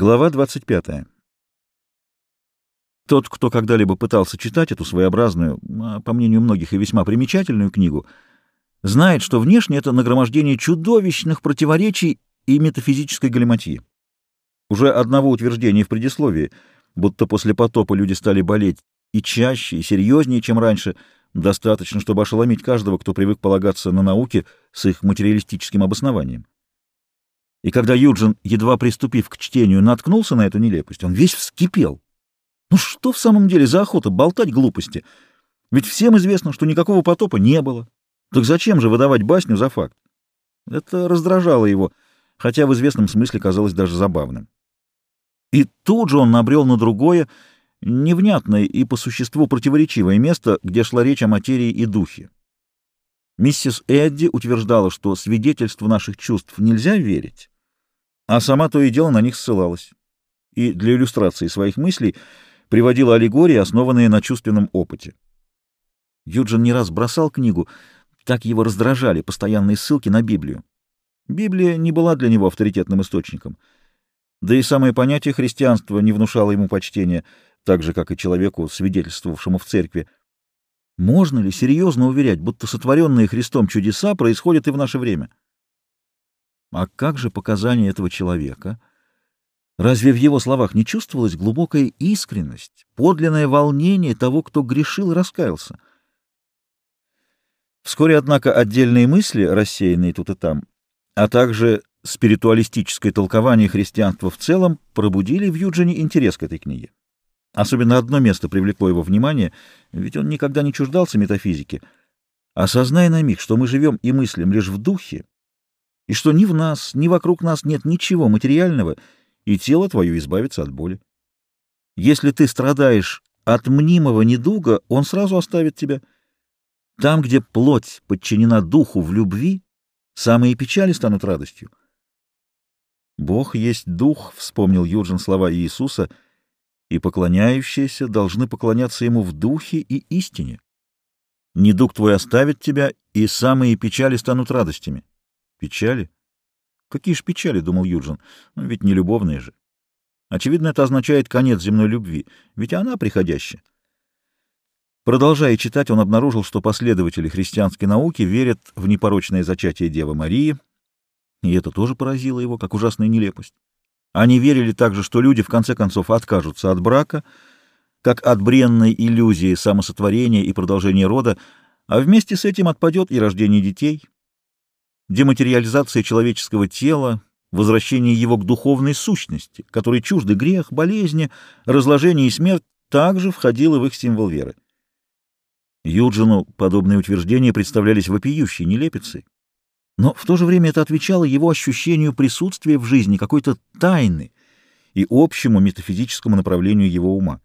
Глава 25. Тот, кто когда-либо пытался читать эту своеобразную, а, по мнению многих и весьма примечательную книгу, знает, что внешне это нагромождение чудовищных противоречий и метафизической галиматьи. Уже одного утверждения в предисловии, будто после потопа люди стали болеть и чаще, и серьезнее, чем раньше, достаточно, чтобы ошеломить каждого, кто привык полагаться на науки с их материалистическим обоснованием. И когда Юджин, едва приступив к чтению, наткнулся на эту нелепость, он весь вскипел. Ну что в самом деле за охота болтать глупости? Ведь всем известно, что никакого потопа не было. Так зачем же выдавать басню за факт? Это раздражало его, хотя в известном смысле казалось даже забавным. И тут же он набрел на другое, невнятное и по существу противоречивое место, где шла речь о материи и духе. Миссис Эдди утверждала, что свидетельству наших чувств нельзя верить, а сама то и дело на них ссылалась. И для иллюстрации своих мыслей приводила аллегории, основанные на чувственном опыте. Юджин не раз бросал книгу, так его раздражали постоянные ссылки на Библию. Библия не была для него авторитетным источником, да и самое понятие христианства не внушало ему почтения, так же, как и человеку, свидетельствовавшему в церкви, можно ли серьезно уверять, будто сотворенные Христом чудеса происходят и в наше время? А как же показания этого человека? Разве в его словах не чувствовалась глубокая искренность, подлинное волнение того, кто грешил и раскаялся? Вскоре, однако, отдельные мысли, рассеянные тут и там, а также спиритуалистическое толкование христианства в целом, пробудили в Юджине интерес к этой книге. Особенно одно место привлекло его внимание, ведь он никогда не чуждался метафизики. Осознай на миг, что мы живем и мыслим лишь в духе, и что ни в нас, ни вокруг нас нет ничего материального, и тело твое избавится от боли. Если ты страдаешь от мнимого недуга, он сразу оставит тебя. Там, где плоть подчинена духу в любви, самые печали станут радостью. «Бог есть дух», — вспомнил Юджин слова Иисуса — и поклоняющиеся должны поклоняться ему в духе и истине. Недуг твой оставит тебя, и самые печали станут радостями. Печали? Какие ж печали, — думал Юджин, ну, ведь не любовные же. Очевидно, это означает конец земной любви, ведь она приходящая. Продолжая читать, он обнаружил, что последователи христианской науки верят в непорочное зачатие Девы Марии, и это тоже поразило его, как ужасная нелепость. Они верили также, что люди в конце концов откажутся от брака, как от бренной иллюзии самосотворения и продолжения рода, а вместе с этим отпадет и рождение детей, дематериализация человеческого тела, возвращение его к духовной сущности, которой чужды грех, болезни, разложение и смерть, также входило в их символ веры. Юджину подобные утверждения представлялись вопиющей нелепицей. Но в то же время это отвечало его ощущению присутствия в жизни какой-то тайны и общему метафизическому направлению его ума.